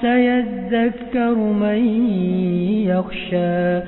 سيذكر من يخشى